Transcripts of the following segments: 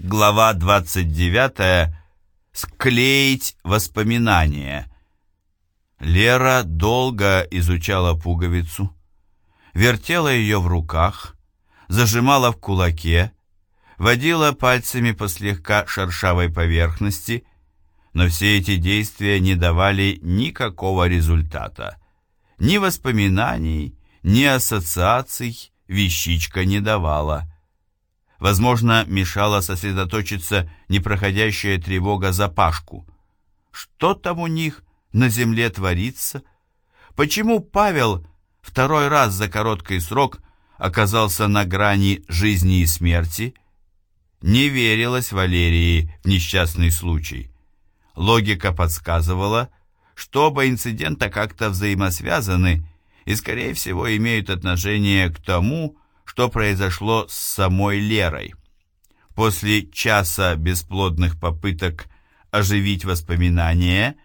Глава 29. Склеить воспоминания. Лера долго изучала пуговицу, вертела ее в руках, зажимала в кулаке, водила пальцами по слегка шершавой поверхности, но все эти действия не давали никакого результата. Ни воспоминаний, ни ассоциаций вещичка не давала. Возможно, мешала сосредоточиться непроходящая тревога за Пашку. Что там у них на земле творится? Почему Павел второй раз за короткий срок оказался на грани жизни и смерти? Не верилось Валерии в несчастный случай. Логика подсказывала, что оба инцидента как-то взаимосвязаны и, скорее всего, имеют отношение к тому, что произошло с самой Лерой. После часа бесплодных попыток оживить воспоминания,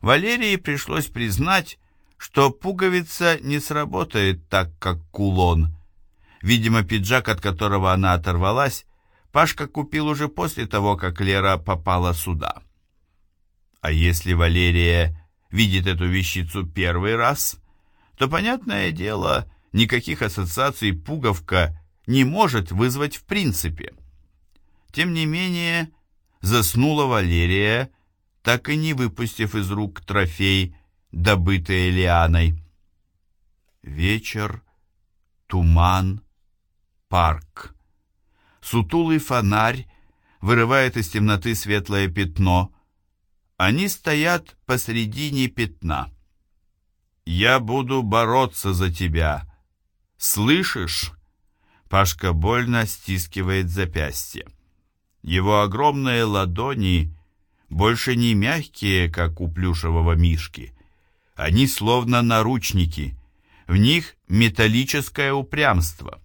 Валерии пришлось признать, что пуговица не сработает так, как кулон. Видимо, пиджак, от которого она оторвалась, Пашка купил уже после того, как Лера попала сюда. А если Валерия видит эту вещицу первый раз, то, понятное дело, никаких ассоциаций пуговка не может вызвать в принципе. Тем не менее, заснула Валерия, так и не выпустив из рук трофей, добытый Лианой. Вечер, туман, парк. Сутулый фонарь вырывает из темноты светлое пятно. Они стоят посредине пятна. «Я буду бороться за тебя», «Слышишь?» Пашка больно стискивает запястье. Его огромные ладони больше не мягкие, как у плюшевого мишки. Они словно наручники. В них металлическое упрямство.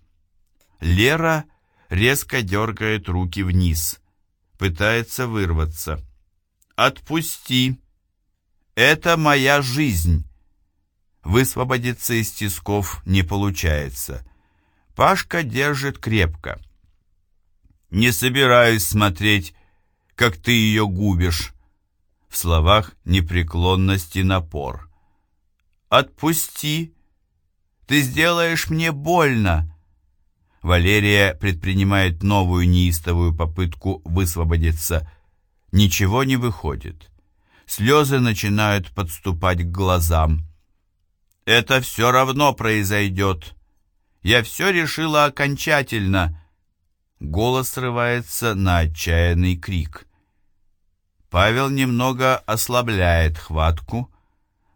Лера резко дергает руки вниз. Пытается вырваться. «Отпусти! Это моя жизнь!» Высвободиться из тисков не получается. Пашка держит крепко. «Не собираюсь смотреть, как ты ее губишь». В словах непреклонность и напор. «Отпусти! Ты сделаешь мне больно!» Валерия предпринимает новую неистовую попытку высвободиться. Ничего не выходит. Слезы начинают подступать к глазам. Это все равно произойдет. Я все решила окончательно. Голос срывается на отчаянный крик. Павел немного ослабляет хватку,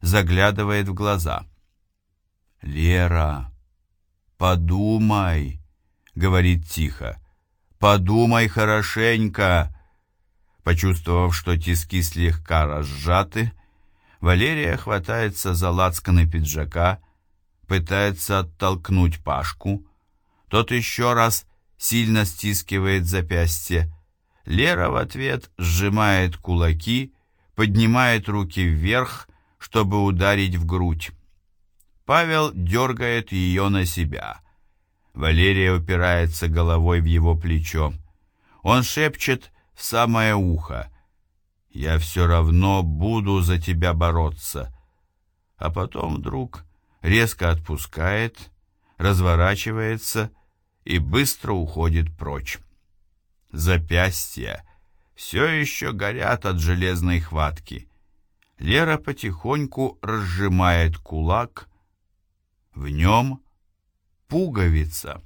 заглядывает в глаза. «Лера, подумай», — говорит тихо, — «подумай хорошенько». Почувствовав, что тиски слегка разжаты, Валерия хватается за лацканы пиджака, пытается оттолкнуть Пашку. Тот еще раз сильно стискивает запястье. Лера в ответ сжимает кулаки, поднимает руки вверх, чтобы ударить в грудь. Павел дергает ее на себя. Валерия упирается головой в его плечо. Он шепчет в самое ухо — я все равно буду за тебя бороться. А потом вдруг резко отпускает, разворачивается и быстро уходит прочь. Запястья все еще горят от железной хватки. Лера потихоньку разжимает кулак. В нем пуговица.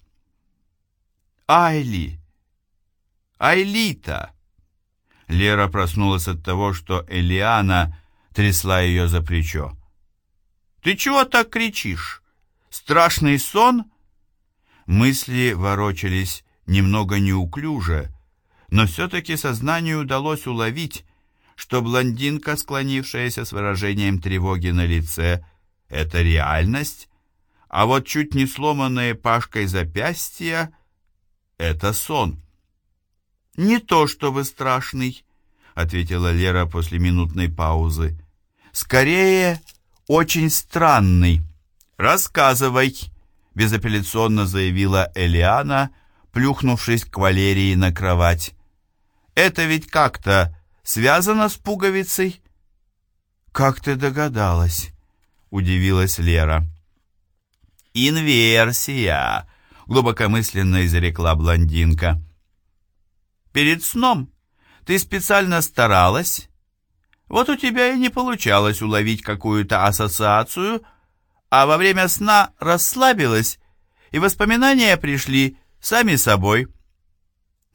«Айли! Айлита!» Лера проснулась от того, что Элиана трясла ее за плечо. «Ты чего так кричишь? Страшный сон?» Мысли ворочались немного неуклюже, но все-таки сознанию удалось уловить, что блондинка, склонившаяся с выражением тревоги на лице, — это реальность, а вот чуть не сломанные Пашкой запястья — это сон. «Не то, что вы страшный», — ответила Лера после минутной паузы. «Скорее, очень странный. Рассказывай», — безапелляционно заявила Элиана, плюхнувшись к Валерии на кровать. Это ведь как-то связано с пуговицей?» «Как ты догадалась?» — удивилась Лера. «Инверсия!» — глубокомысленно изрекла блондинка. «Перед сном ты специально старалась, вот у тебя и не получалось уловить какую-то ассоциацию, а во время сна расслабилась, и воспоминания пришли сами собой».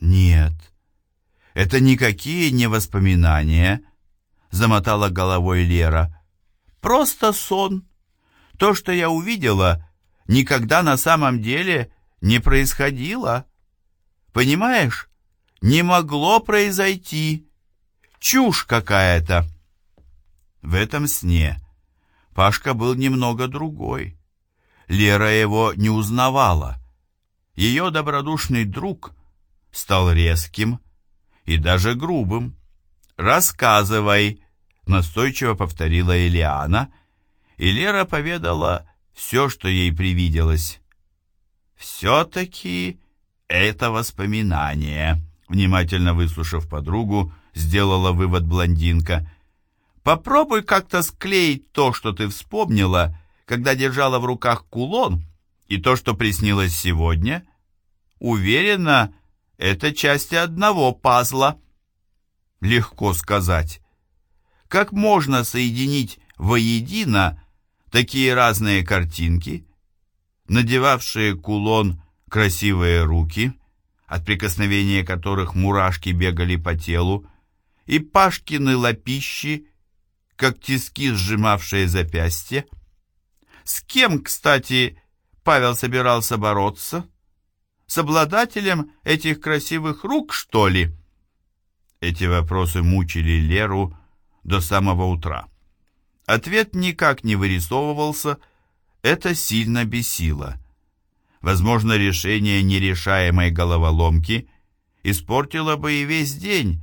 «Нет, это никакие не воспоминания», — замотала головой Лера. «Просто сон. То, что я увидела, никогда на самом деле не происходило. Понимаешь? Не могло произойти. Чушь какая-то». В этом сне Пашка был немного другой. Лера его не узнавала. Ее добродушный друг стал резким и даже грубым. «Рассказывай», — настойчиво повторила Элиана, и Лера поведала все, что ей привиделось. «Все-таки это воспоминание», — внимательно выслушав подругу, сделала вывод блондинка. «Попробуй как-то склеить то, что ты вспомнила, когда держала в руках кулон, и то, что приснилось сегодня. Уверена, это части одного пазла». Легко сказать. Как можно соединить воедино такие разные картинки, надевавшие кулон красивые руки, от прикосновения которых мурашки бегали по телу, и Пашкины лапищи, как тиски, сжимавшие запястье. С кем, кстати, Павел собирался бороться? С обладателем этих красивых рук, что ли? Эти вопросы мучили Леру до самого утра. Ответ никак не вырисовывался, это сильно бесило. Возможно, решение нерешаемой головоломки испортило бы и весь день,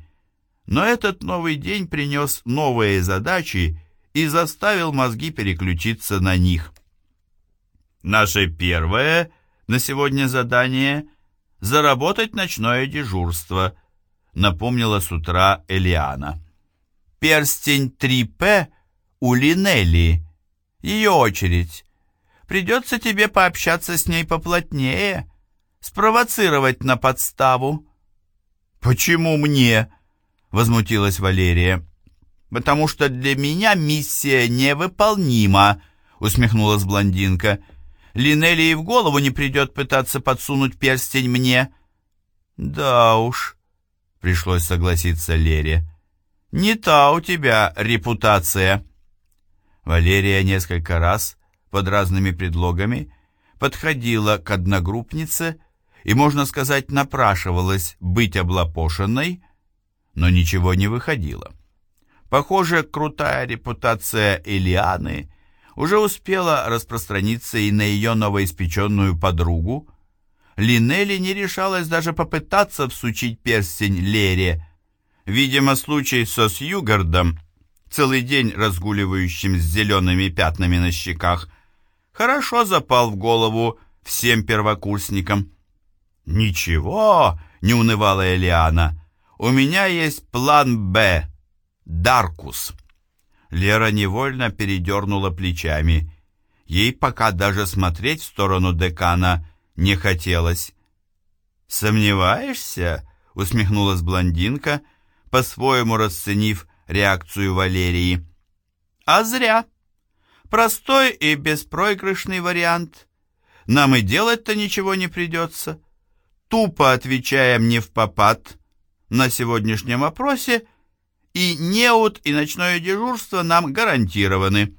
но этот новый день принес новые задачи и заставил мозги переключиться на них. Наше первое на сегодня задание – заработать ночное дежурство, напомнила с утра Элиана. Перстень 3П у Линелли. Ее очередь. Придется тебе пообщаться с ней поплотнее, спровоцировать на подставу. «Почему мне?» — возмутилась Валерия. «Потому что для меня миссия невыполнима», — усмехнулась блондинка. «Линелли и в голову не придет пытаться подсунуть перстень мне». «Да уж», — пришлось согласиться Лере. «Не та у тебя репутация». Валерия несколько раз под разными предлогами подходила к одногруппнице и, можно сказать, напрашивалась быть облапошенной, но ничего не выходило. Похоже, крутая репутация Элианы уже успела распространиться и на ее новоиспеченную подругу. Линелли не решалась даже попытаться всучить перстень Лере. Видимо, случай со Сьюгардом целый день разгуливающим с зелеными пятнами на щеках, хорошо запал в голову всем первокурсникам. «Ничего», — не унывала Элиана, — «у меня есть план «Б» — Даркус». Лера невольно передернула плечами. Ей пока даже смотреть в сторону декана не хотелось. «Сомневаешься?» — усмехнулась блондинка, по-своему расценив реакцию Валерии. А зря. Простой и беспроигрышный вариант. Нам и делать-то ничего не придется. Тупо отвечаем не в попад на сегодняшнем опросе, и неуд и ночное дежурство нам гарантированы.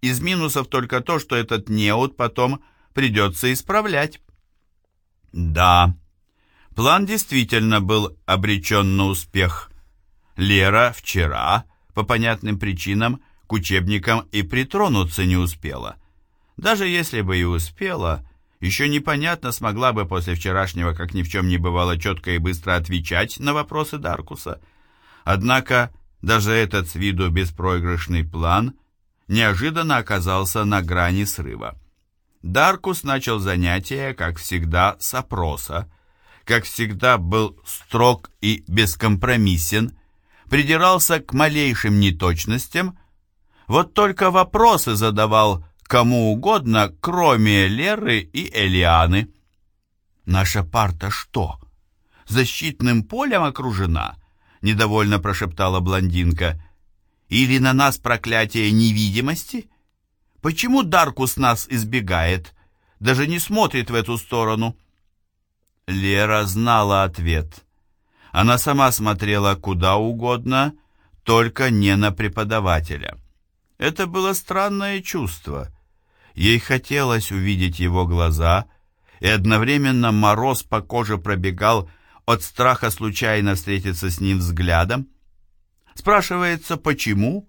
Из минусов только то, что этот неуд потом придется исправлять. Да, план действительно был обречен на успех. Лера вчера, по понятным причинам, к учебникам и притронуться не успела. Даже если бы и успела, еще непонятно, смогла бы после вчерашнего, как ни в чем не бывало, четко и быстро отвечать на вопросы Даркуса. Однако даже этот с виду беспроигрышный план неожиданно оказался на грани срыва. Даркус начал занятие, как всегда, с опроса, как всегда, был строг и бескомпромиссен, придирался к малейшим неточностям, вот только вопросы задавал кому угодно, кроме Леры и Элианы. «Наша парта что, защитным полем окружена?» — недовольно прошептала блондинка. «Или на нас проклятие невидимости? Почему Даркус нас избегает, даже не смотрит в эту сторону?» Лера знала ответ. Она сама смотрела куда угодно, только не на преподавателя. Это было странное чувство. Ей хотелось увидеть его глаза, и одновременно мороз по коже пробегал от страха случайно встретиться с ним взглядом. Спрашивается, почему?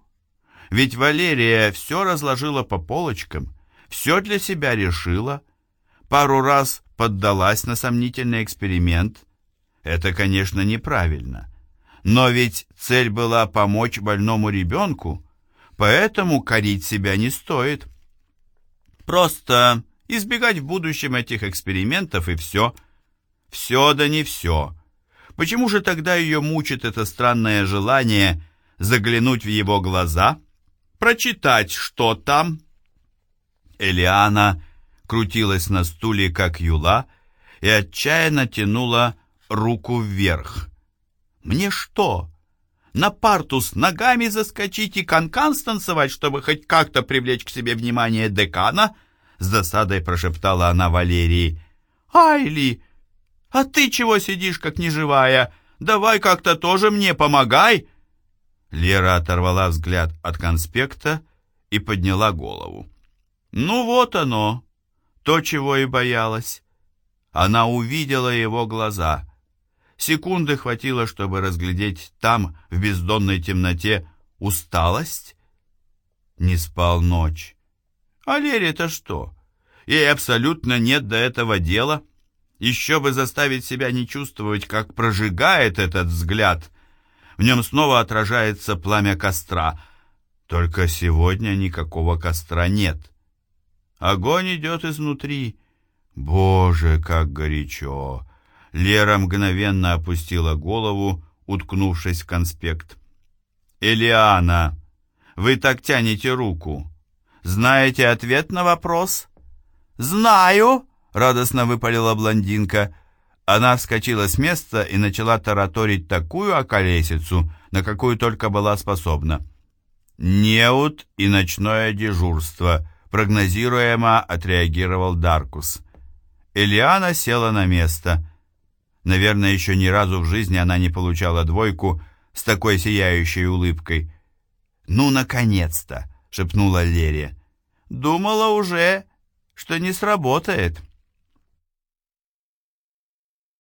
Ведь Валерия все разложила по полочкам, все для себя решила, пару раз поддалась на сомнительный эксперимент. Это, конечно, неправильно. Но ведь цель была помочь больному ребенку, поэтому корить себя не стоит. Просто избегать в будущем этих экспериментов и все. Все да не все. Почему же тогда ее мучит это странное желание заглянуть в его глаза, прочитать, что там? Элиана крутилась на стуле, как юла, и отчаянно тянула руку вверх. «Мне что, на парту с ногами заскочить и канкан станцевать, чтобы хоть как-то привлечь к себе внимание декана?» С досадой прошептала она Валерии. «Айли, а ты чего сидишь, как неживая? Давай как-то тоже мне помогай!» Лера оторвала взгляд от конспекта и подняла голову. «Ну вот оно!» То, чего и боялась. Она увидела его глаза. Секунды хватило, чтобы разглядеть там, в бездонной темноте, усталость. Не спал ночь. А Лере-то что? Ей абсолютно нет до этого дела. Еще бы заставить себя не чувствовать, как прожигает этот взгляд. В нем снова отражается пламя костра. Только сегодня никакого костра нет. Огонь идет изнутри. Боже, как горячо! Лера мгновенно опустила голову, уткнувшись в конспект. «Элиана, вы так тянете руку. Знаете ответ на вопрос?» «Знаю!» — радостно выпалила блондинка. Она вскочила с места и начала тараторить такую околесицу, на какую только была способна. «Неуд и ночное дежурство», прогнозируемо отреагировал Даркус. Элиана села на место. Наверное, еще ни разу в жизни она не получала двойку с такой сияющей улыбкой. «Ну, наконец-то!» — шепнула Лере. «Думала уже, что не сработает».